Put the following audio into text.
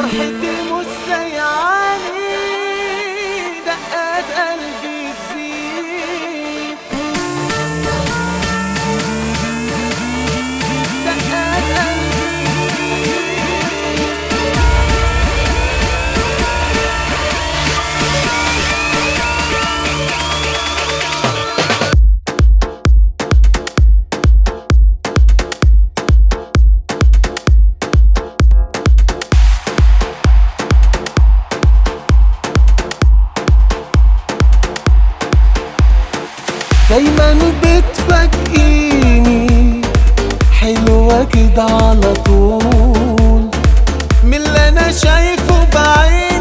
por gente دايما بتفاجئيني. حلوة كده على طول. من اللي أنا شايفه بعيني.